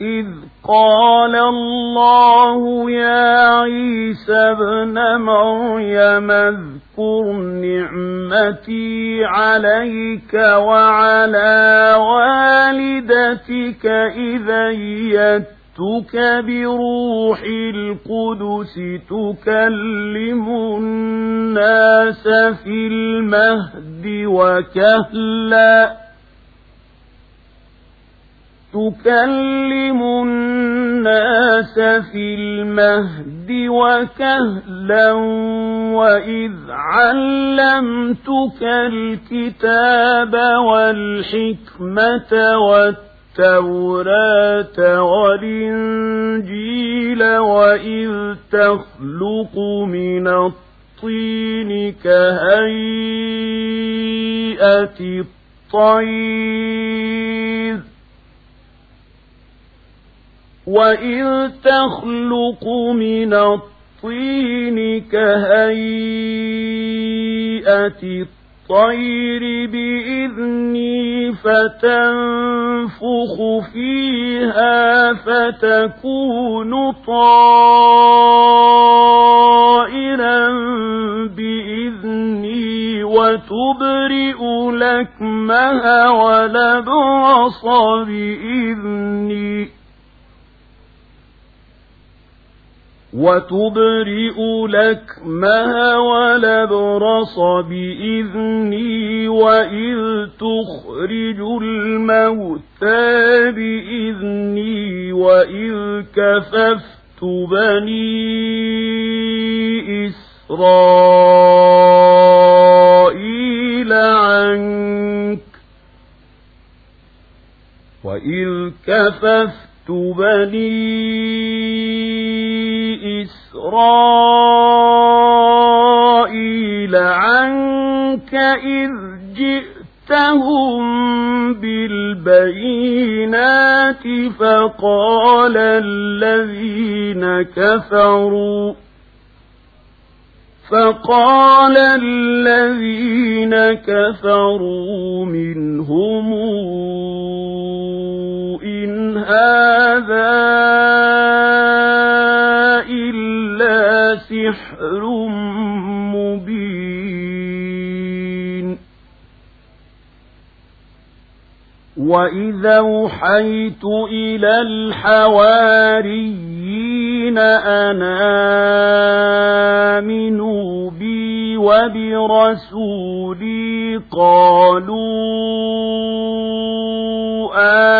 إذ قال الله يا عيسى ابن مريم اذكر نعمتي عليك وعلى والدتك إذا يتك بروح القدس تكلم الناس في المهد وكهلاً تكلم الناس في المهد وكهلا وإذ علمتك الكتاب والحكمة والتوراة والإنجيل وإذ تخلق من الطين كهيئة الطير. وإذ تخلق من الطين كهيئة الطير بإذني فتنفخ فيها فتكون طائرا بإذني وتبرئ لكمها ولبرص بإذني وتبرئ لكمها ولبرص بإذني وإذ تخرج الموتى بإذني وإذ كففت بني إسرائيل عنك وإذ كففت بني إسرائيل عنك إذ جئتهم بالبينات فقال الذين كفروا فقال الذين كفروا منهم هذا سحر مبين وإذا أوحيت إلى الحواريين أنا آمنوا بي وبرسولي قالوا آمنا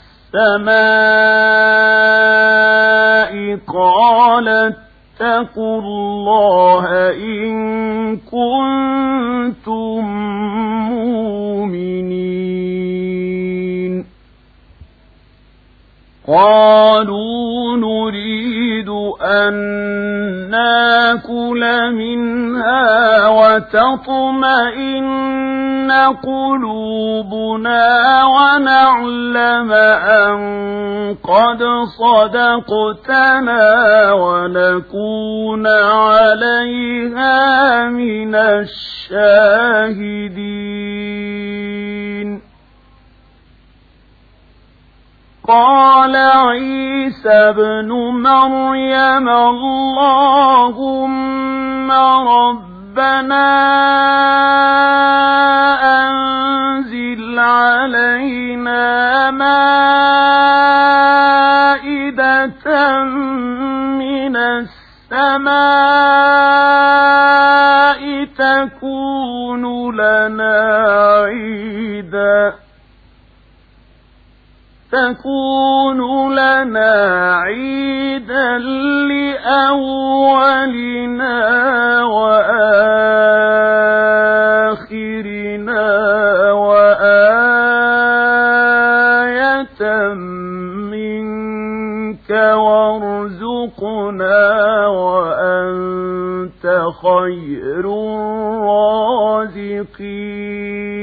قال اتقوا الله إن كنتم مؤمنين قالوا نريد أن ناكل منها وتطمئن قلوبنا ونعلم أن قد صدقتنا ونكون عليها من الشاهدين. قال عيسى ابن مريم اللهم رب ربنا علينا مائدة من السماء تكون لنا عيدا. تكون لنا عيدا لأولنا وارزقنا وأنت خير الرازقين